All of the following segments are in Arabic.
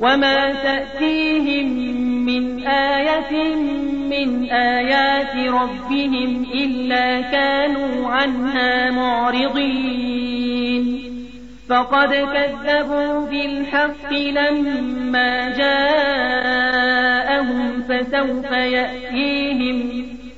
وما تأتيهم من آية من آيات ربهم إلا كانوا عنها معرضين فقد كذبوا بالحق لما جاءهم فسوف يأتيهم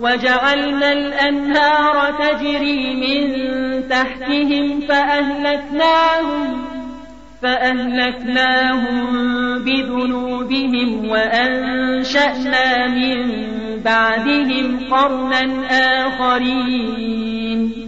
وجعلنا الأنهار تجري من تحتهم فأهلكناهم فأهلكناهم بذنوبهم وأنشأنا من بعدهم قرنا آخرين.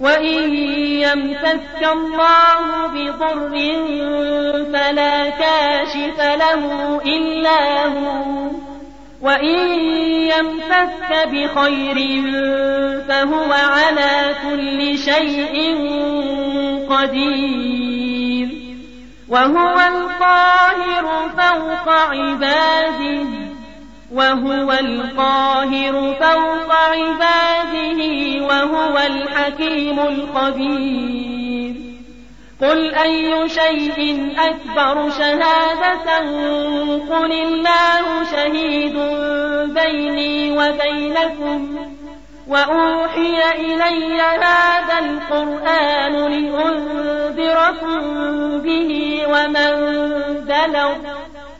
وإن يمسك الله بضر فلا كاشف له إلا هو. وإن يمسك بخير فهو على كل شيء قدير. وهو القاهر فوق عباده. وهو القاهر فوق عباده وهو الحكيم الخبير قل أي شيء أكبر شهادة؟ قل الله شهيد بيني وبينكم وأوحي إلي هذا القرآن لأنذركم به ومن بلغ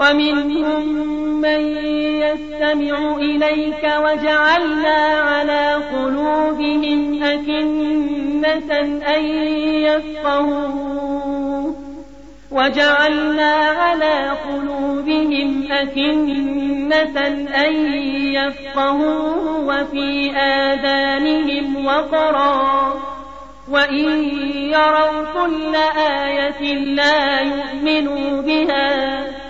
ومنهم من يستمع إليك وجعلنا على قلوبهم أكنة أن يفقهوا وجعلنا على قلوبهم أكنة أن يفقهوا وفي آذانهم وقرا. وإن يروا كل آية لا يؤمنوا بها.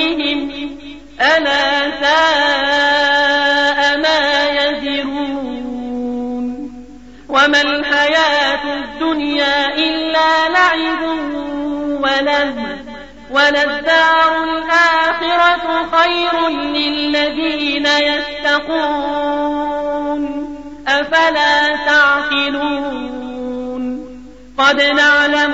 ألا ساء ما يزرون وما الحياة الدنيا إلا لعب ولهو وللدار الآخرة خير للذين يتقون أفلا تعقلون قد نعلم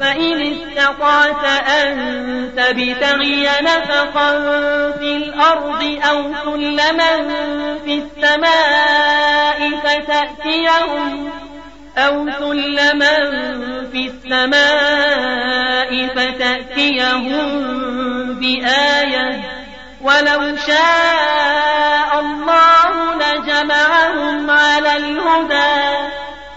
فإن استطعت أن تبتغي نفقا في الأرض أو سلما في السماء فتأتيهم أو سلما في السماء فتأتيهم بآية ولو شاء الله لجمعهم على الهدى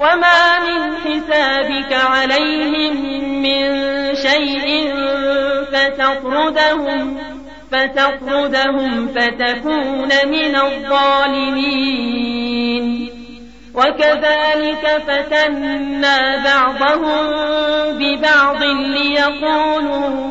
وما من حسابك عليهم من شيء فتطردهم فتطردهم فتكون من الظالمين وكذلك فتنا بعضهم ببعض ليقولوا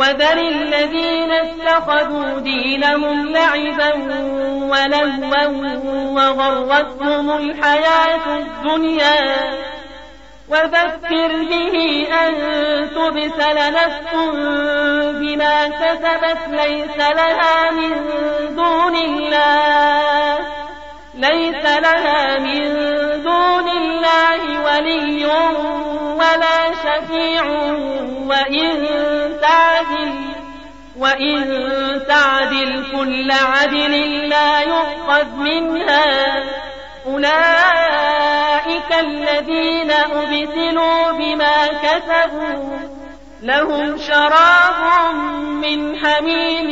وذر الذين اتخذوا دينهم لعبا ولهوا وغرتهم الحياة الدنيا. وذكر به أن تبسل نفس بما كسبت ليس لها من دون الله. ليس لها من دون الله ولي ولا شفيع وإن تعدل وإن تعدل كل عدل لا يؤخذ منها. أولئك الذين أبسلوا بما كسبوا. لهم شراب من حميم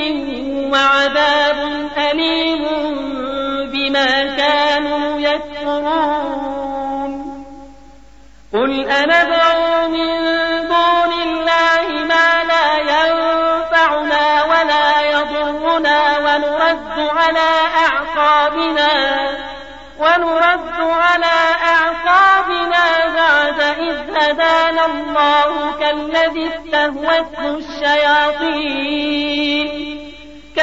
وعذاب أليم بما كانوا يكفرون. قل أندعو من دون الله ما لا ينفعنا ولا يضرنا ونرد على أعقابنا ونرد على أعقابنا بعد إذ هدانا الله كالذي استهوته الشياطين.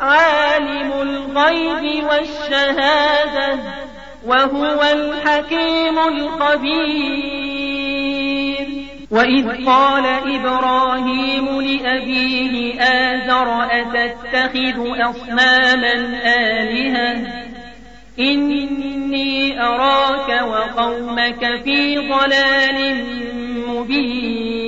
عالم الغيب والشهادة وهو الحكيم الخبير. وإذ قال إبراهيم لأبيه آزر أتتخذ أصناما آلهة؟ إني أراك وقومك في ضلال مبين.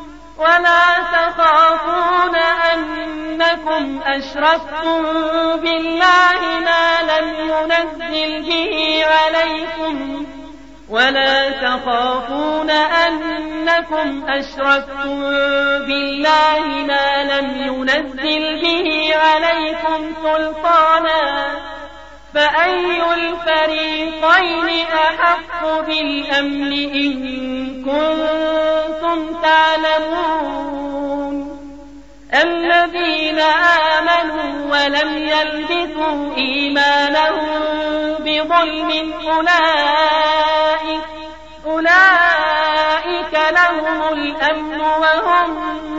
ولا تخافون أنكم أشركتم بالله ما لم ينزل به عليكم ولا تخافون أنكم أشركتم بالله ما لم ينزل به عليكم سلطانا فأي الفريقين أحق بالأمن إن كنتم تعلمون الذين آمنوا ولم يلبسوا إيمانهم بظلم أولئك أولئك لهم الأمن وهم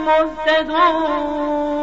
مهتدون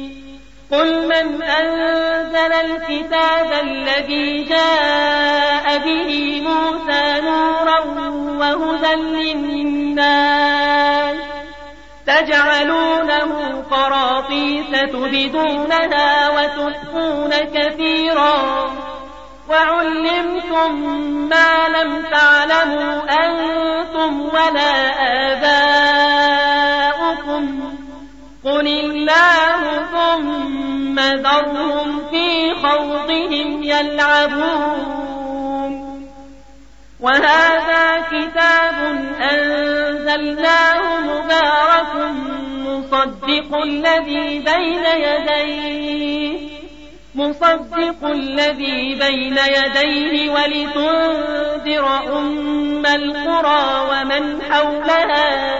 قل من أنزل الكتاب الذي جاء به موسى نورا وهدى للناس تجعلونه قراطيس تبدونها وتخفون كثيرا وعلمتم ما لم تعلموا أنتم ولا آباؤكم قل الله ثم ذرهم في خوضهم يلعبون وهذا كتاب أنزلناه مبارك مصدق الذي بين يديه مصدق الذي بين يديه ولتنذر أم القرى ومن حولها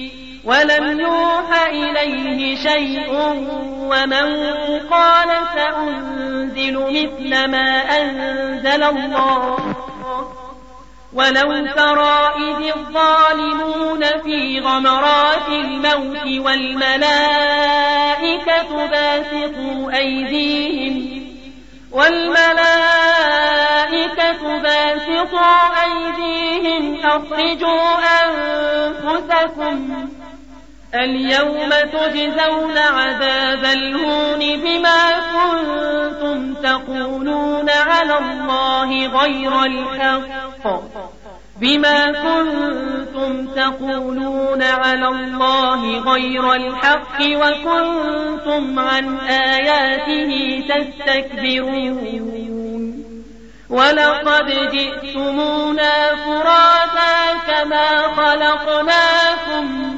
ولم يوح إليه شيء ومن قال سأنزل مثل ما أنزل الله. ولو ترى إذ الظالمون في غمرات الموت والملائكة باسطوا أيديهم والملائكة باسطوا أيديهم أخرجوا أنفسكم اليوم تجزون عذاب الهون بما كنتم تقولون على الله غير الحق. بما كنتم تقولون على الله غير الحق وكنتم عن آياته تستكبرون. ولقد جئتمونا فرادا كما خلقناكم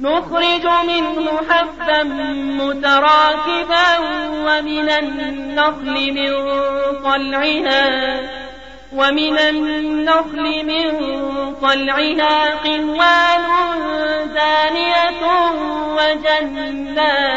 نخرج منه حبا متراكبا ومن النخل من طلعها ومن النخل من طلعها قنوان دانية وجنات.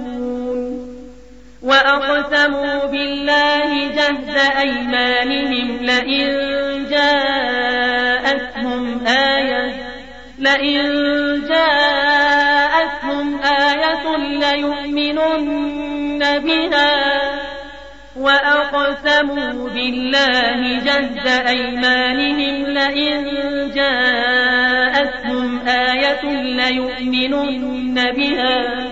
وأقسموا بالله جهد أيمانهم لئن جاءتهم آية لئن جاءتهم آية ليؤمنن بها وأقسموا بالله جهد أيمانهم لئن جاءتهم آية ليؤمنن بها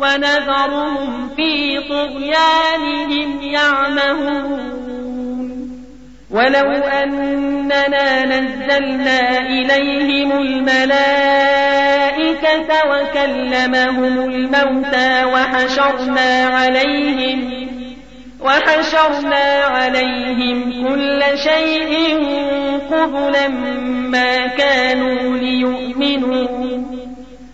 ونذرهم في طغيانهم يعمهون. ولو أننا نزلنا إليهم الملائكة وكلمهم الموتى وحشرنا عليهم وحشرنا عليهم كل شيء قبلا ما كانوا ليؤمنوا.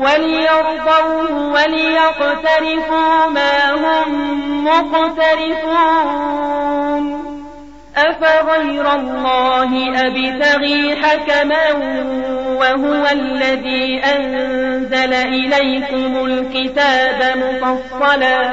وليرضوه وليقترفوا ما هم مقترفون. أفغير الله أبتغي حكما وهو الذي أنزل إليكم الكتاب مفصلا.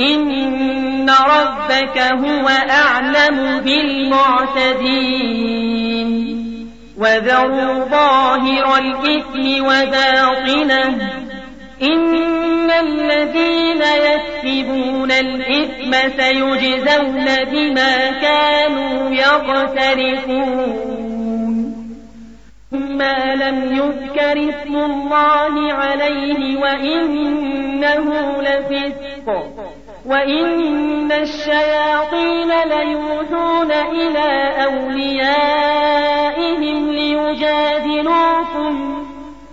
إن ربك هو أعلم بالمعتدين وذروا ظاهر الإثم وباطنه إن الذين يكسبون الإثم سيجزون بما كانوا يقترفون مما لم يذكر اسم الله عليه وإنه لفسق وإن الشياطين ليوحون إلى أوليائهم ليجادلوكم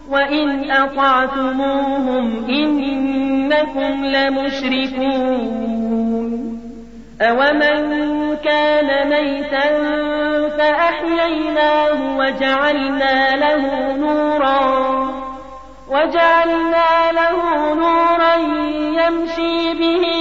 وإن أطعتموهم إنكم لمشركون أومن كان ميتا فأحييناه وجعلنا له نورا وجعلنا له نورا يمشي به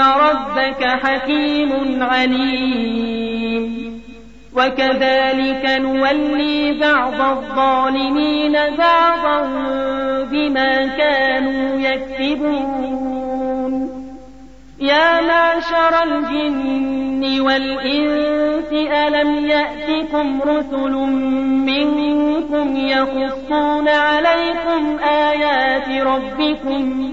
ربك حكيم عليم وكذلك نولي بعض الظالمين بعضا بما كانوا يكسبون يا معشر الجن والإنس ألم يأتكم رسل منكم يقصون عليكم آيات ربكم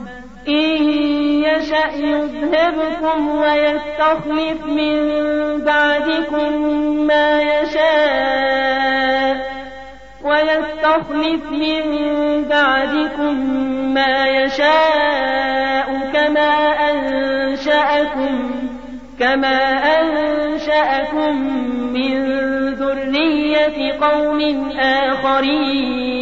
إن يشأ يذهبكم ويستخلف من بعدكم ما يشاء ويستخلف من بعدكم ما يشاء كما أنشأكم كما أنشأكم من ذرية قوم آخرين.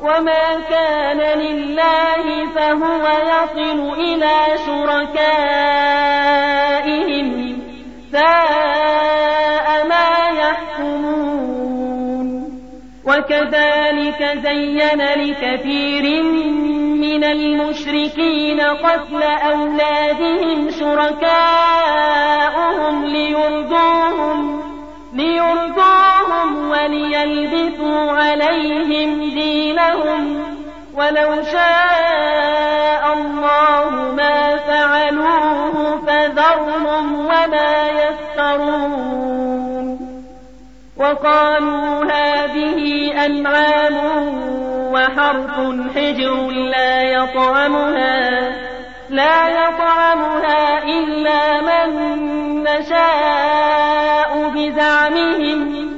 وما كان لله فهو يصل إلى شركائهم ساء ما يحكمون وكذلك زين لكثير من المشركين قتل أولادهم شركاؤهم ليرضوهم ليرضوهم وليلبسوا عليهم دينهم ولو شاء الله ما فعلوه فذرهم وما يفترون. وقالوا هذه أنعام وحرث حجر لا يطعمها لا يطعمها إلا من نشاء بزعمهم.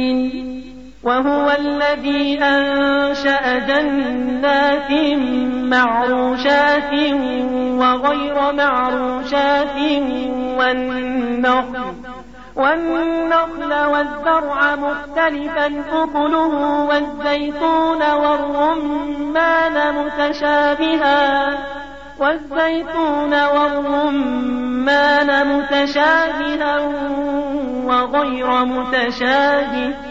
وهو الذي أنشأ جنات معروشات وغير معروشات والنخل. والنخل والزرع مختلفا أكله والزيتون والرمان متشابها. والزيتون والرمان متشابها وغير متشابه.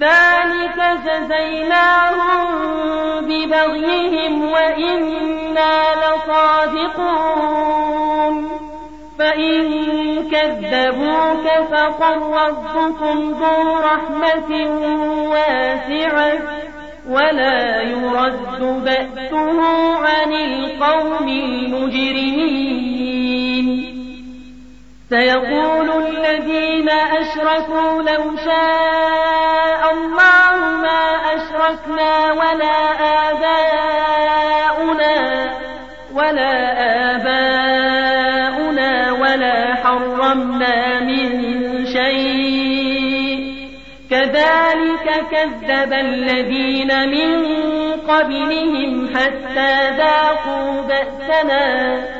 ذلك جزيناهم ببغيهم وإنا لصادقون. فإن كذبوك فقل ربكم ذو رحمة واسعة ولا يرد بأسه عن القوم المجرمين. سيقول الذين أشركوا لو شاء الله ما أشركنا ولا آباؤنا ولا آباؤنا ولا حرمنا من شيء كذلك كذب الذين من قبلهم حتى ذاقوا بأسنا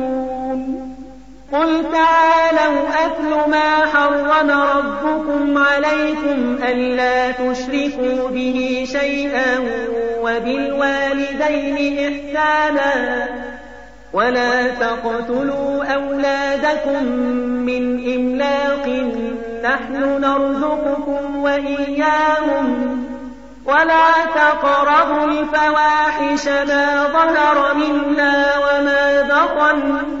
قل تعالوا أتل ما حرم ربكم عليكم ألا تشركوا به شيئا وبالوالدين إحسانا ولا تقتلوا أولادكم من إملاق نحن نرزقكم وإياهم ولا تقربوا الفواحش ما ظهر منا وما بطن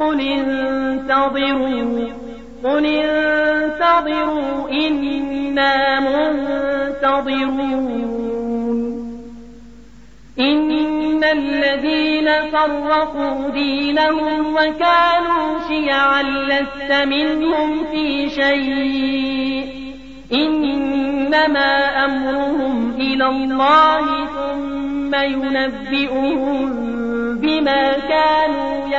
قل انتظروا قل انتظروا إنا منتظرون. إن الذين فرقوا دينهم وكانوا شيعا لست منهم في شيء. إنما أمرهم إلى الله ثم ينبئهم بما كانوا